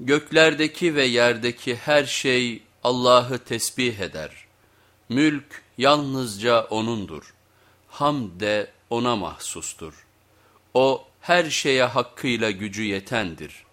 Göklerdeki ve yerdeki her şey Allah'ı tesbih eder. Mülk yalnızca O'nundur. Hamd de O'na mahsustur. O her şeye hakkıyla gücü yetendir.